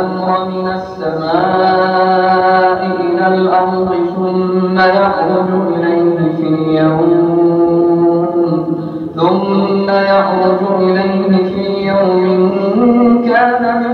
الأمر من السماء إلى الأرض ثم يخرج إليه في يوم ثم يخرج إليه في يوم كان مقداره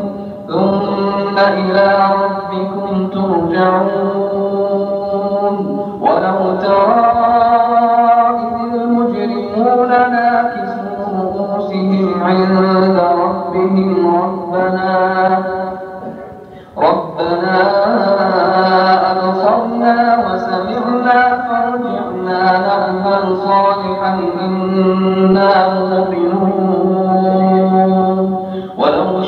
إلى ربكم ترجعون. ولو ترى إذ المجرمون ناكسوا رؤوسهم عند ربهم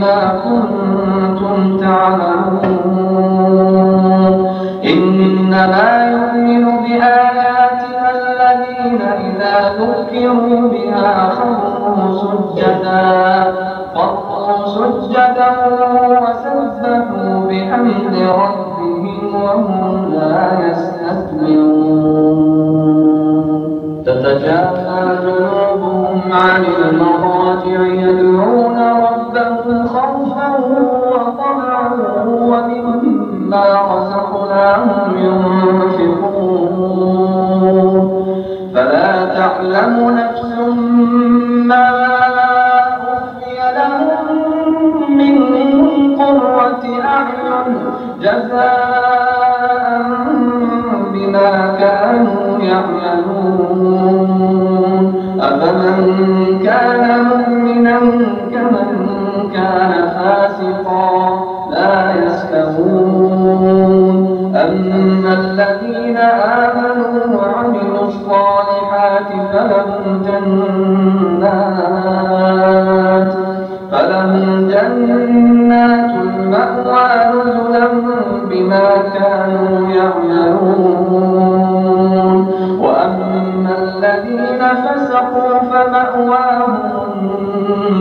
بما كنتم تعملون إنما يؤمن بآياتنا الذين إذا ذكروا بها خروا سجدا. خروا سجدا وسبحوا بحمد ربهم وهم لا يستكبرون. تتجافى جنوبهم عن المضاجع مؤمنا كمن كان فاسقا الذين آمنوا وعملوا الصالحات فلهم جنات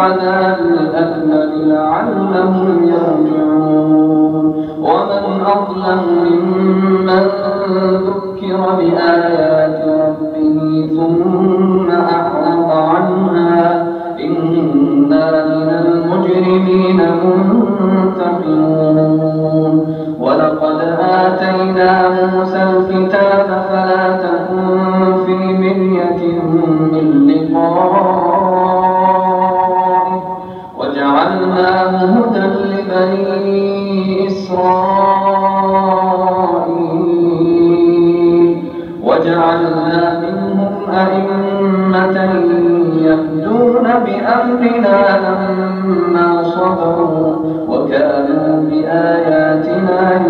العذاب الأكبر لعلهم يرجعون. ومن أظلم ممن ذكر بآيات ربه ثم أعرض عنها إنا من المجرمين منتقمون. ولقد آتينا موسى الكتاب فلا تكن في مرية من لقائه. وجعلناه هدى لبني إسرائيل وجعلنا منهم أئمة يهدون بأمرنا لما صبروا وكانوا بآياتنا يوقنون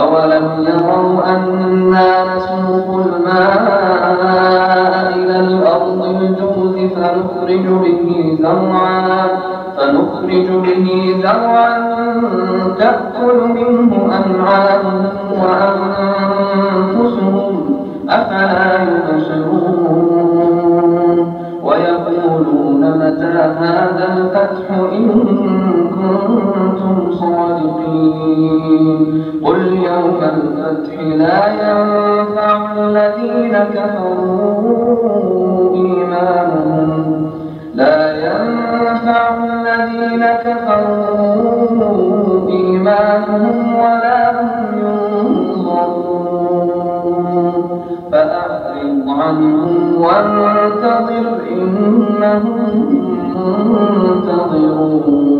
أولم يروا أنا نسوق الماء إلى الأرض الجوز فنخرج به زرعا فنخرج به زرعا تأكل منه أنعامهم وأنفسهم أفلا يبصرون ويقولون متى هذا الفتح إن كنتم صادقين. قل يوم الفتح لا ينفع الذين كفروا إيمانهم. لا ينفع الذين كفروا إيمانهم ولا هم ينظرون. فأعرض عنهم وانتظر إنهم منتظرون.